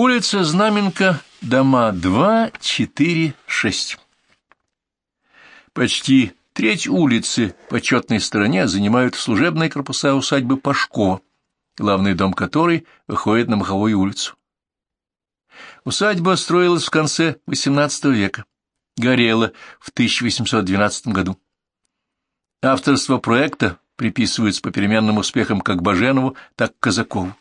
Улица Знаменка, дома 2, 4, 6. Почти треть улицы по четной стороне занимают служебные корпуса усадьбы Пашко, главный дом которой выходит на Маховую улицу. Усадьба строилась в конце XVIII века, горела в 1812 году. Авторство проекта приписывают с попеременным успехом как Баженову, так и Казакову.